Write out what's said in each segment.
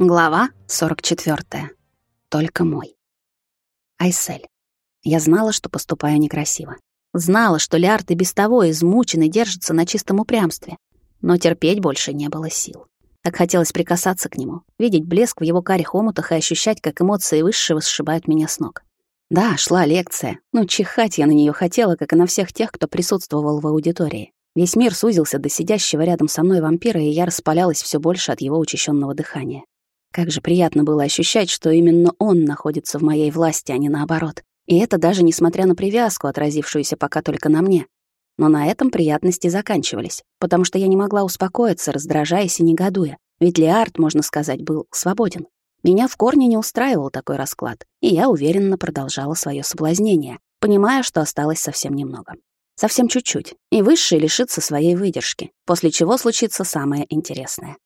Глава 44. Только мой. Айсель. Я знала, что поступаю некрасиво. Знала, что Лярд и без того измучен и держится на чистом упрямстве. Но терпеть больше не было сил. Так хотелось прикасаться к нему, видеть блеск в его карих омутах и ощущать, как эмоции высшего сшибают меня с ног. Да, шла лекция, но чихать я на нее хотела, как и на всех тех, кто присутствовал в аудитории. Весь мир сузился до сидящего рядом со мной вампира, и я распалялась все больше от его учащенного дыхания. Как же приятно было ощущать, что именно он находится в моей власти, а не наоборот. И это даже несмотря на привязку, отразившуюся пока только на мне. Но на этом приятности заканчивались, потому что я не могла успокоиться, раздражаясь и негодуя. Ведь Леард, можно сказать, был свободен. Меня в корне не устраивал такой расклад, и я уверенно продолжала свое соблазнение, понимая, что осталось совсем немного. Совсем чуть-чуть, и высший лишится своей выдержки, после чего случится самое интересное.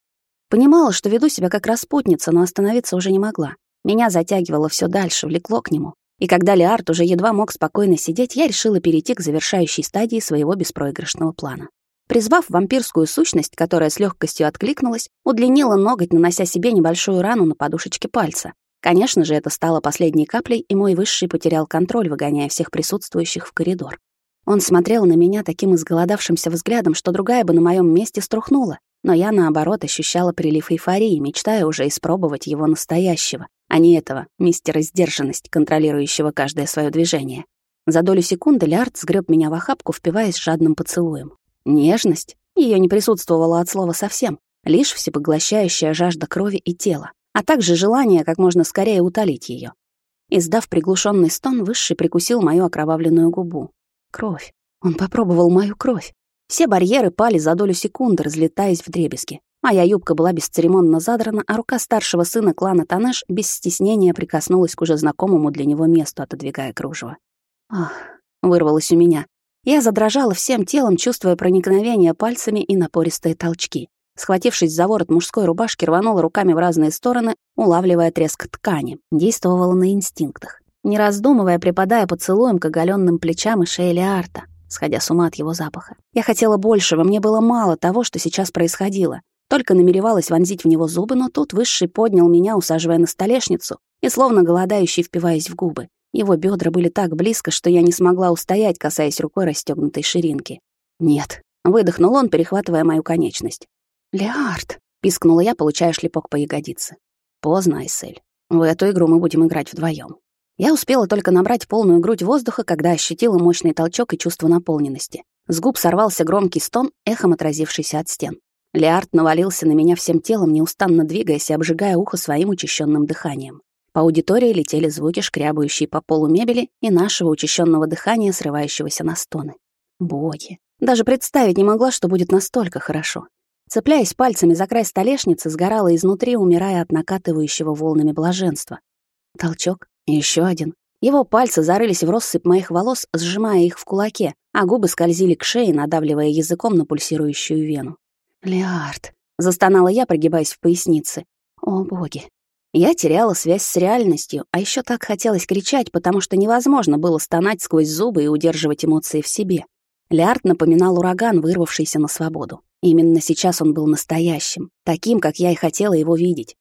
Понимала, что веду себя как распутница, но остановиться уже не могла. Меня затягивало все дальше, влекло к нему. И когда Леард уже едва мог спокойно сидеть, я решила перейти к завершающей стадии своего беспроигрышного плана. Призвав вампирскую сущность, которая с легкостью откликнулась, удлинила ноготь, нанося себе небольшую рану на подушечке пальца. Конечно же, это стало последней каплей, и мой высший потерял контроль, выгоняя всех присутствующих в коридор. Он смотрел на меня таким изголодавшимся взглядом, что другая бы на моем месте струхнула, но я, наоборот, ощущала прилив эйфории, мечтая уже испробовать его настоящего, а не этого мистера сдержанность, контролирующего каждое свое движение. За долю секунды Лярд сгреб меня в охапку, впиваясь жадным поцелуем. Нежность? Ее не присутствовало от слова совсем, лишь всепоглощающая жажда крови и тела, а также желание как можно скорее утолить ее. Издав приглушенный стон, Высший прикусил мою окровавленную губу. Кровь. Он попробовал мою кровь. Все барьеры пали за долю секунды, разлетаясь в дребезги. Моя юбка была бесцеремонно задрана, а рука старшего сына клана Танеш без стеснения прикоснулась к уже знакомому для него месту, отодвигая кружево. Ах, вырвалось у меня. Я задрожала всем телом, чувствуя проникновение пальцами и напористые толчки. Схватившись за ворот мужской рубашки, рванула руками в разные стороны, улавливая треск ткани. Действовала на инстинктах. Не раздумывая, припадая поцелуем к оголенным плечам и шее Леарта сходя с ума от его запаха. Я хотела большего, мне было мало того, что сейчас происходило. Только намеревалась вонзить в него зубы, но тут Высший поднял меня, усаживая на столешницу, и словно голодающий впиваясь в губы. Его бедра были так близко, что я не смогла устоять, касаясь рукой расстегнутой ширинки. «Нет», — выдохнул он, перехватывая мою конечность. «Леард», — пискнула я, получая шлепок по ягодице. «Поздно, Айсель. В эту игру мы будем играть вдвоем. Я успела только набрать полную грудь воздуха, когда ощутила мощный толчок и чувство наполненности. С губ сорвался громкий стон, эхом отразившийся от стен. Леард навалился на меня всем телом, неустанно двигаясь и обжигая ухо своим учащенным дыханием. По аудитории летели звуки, шкрябающие по полу мебели и нашего учащенного дыхания, срывающегося на стоны. Боги. Даже представить не могла, что будет настолько хорошо. Цепляясь пальцами за край столешницы, сгорала изнутри, умирая от накатывающего волнами блаженства. Толчок, еще один. Его пальцы зарылись в россыпь моих волос, сжимая их в кулаке, а губы скользили к шее, надавливая языком на пульсирующую вену. «Леард», — застонала я, прогибаясь в пояснице. «О, боги». Я теряла связь с реальностью, а еще так хотелось кричать, потому что невозможно было стонать сквозь зубы и удерживать эмоции в себе. Леард напоминал ураган, вырвавшийся на свободу. Именно сейчас он был настоящим, таким, как я и хотела его видеть.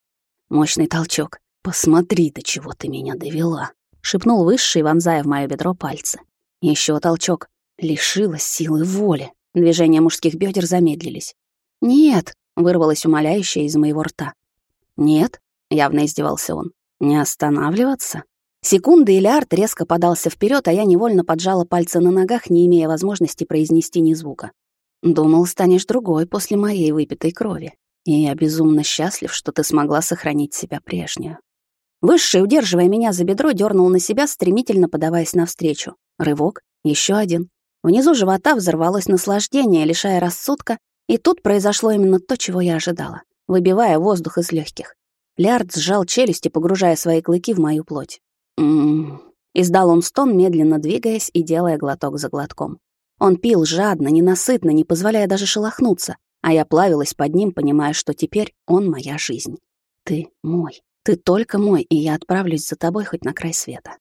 Мощный толчок. «Посмотри, до чего ты меня довела», — шепнул высший, вонзая в моё бедро пальцы. Еще толчок. Лишилась силы воли. Движения мужских бедер замедлились. «Нет», — вырвалось умоляющее из моего рта. «Нет», — явно издевался он, — «не останавливаться». Секунды, и Лиард резко подался вперед, а я невольно поджала пальцы на ногах, не имея возможности произнести ни звука. «Думал, станешь другой после моей выпитой крови. И я безумно счастлив, что ты смогла сохранить себя прежнюю. Высший, удерживая меня за бедро, дернул на себя, стремительно подаваясь навстречу. Рывок, еще один. Внизу живота взорвалось наслаждение, лишая рассудка, и тут произошло именно то, чего я ожидала, выбивая воздух из легких. Лярд сжал челюсти, погружая свои клыки в мою плоть. «М-м-м», издал он стон, медленно двигаясь и делая глоток за глотком. Он пил жадно, ненасытно, не позволяя даже шелохнуться, а я плавилась под ним, понимая, что теперь он моя жизнь. Ты мой. Ты только мой, и я отправлюсь за тобой хоть на край света.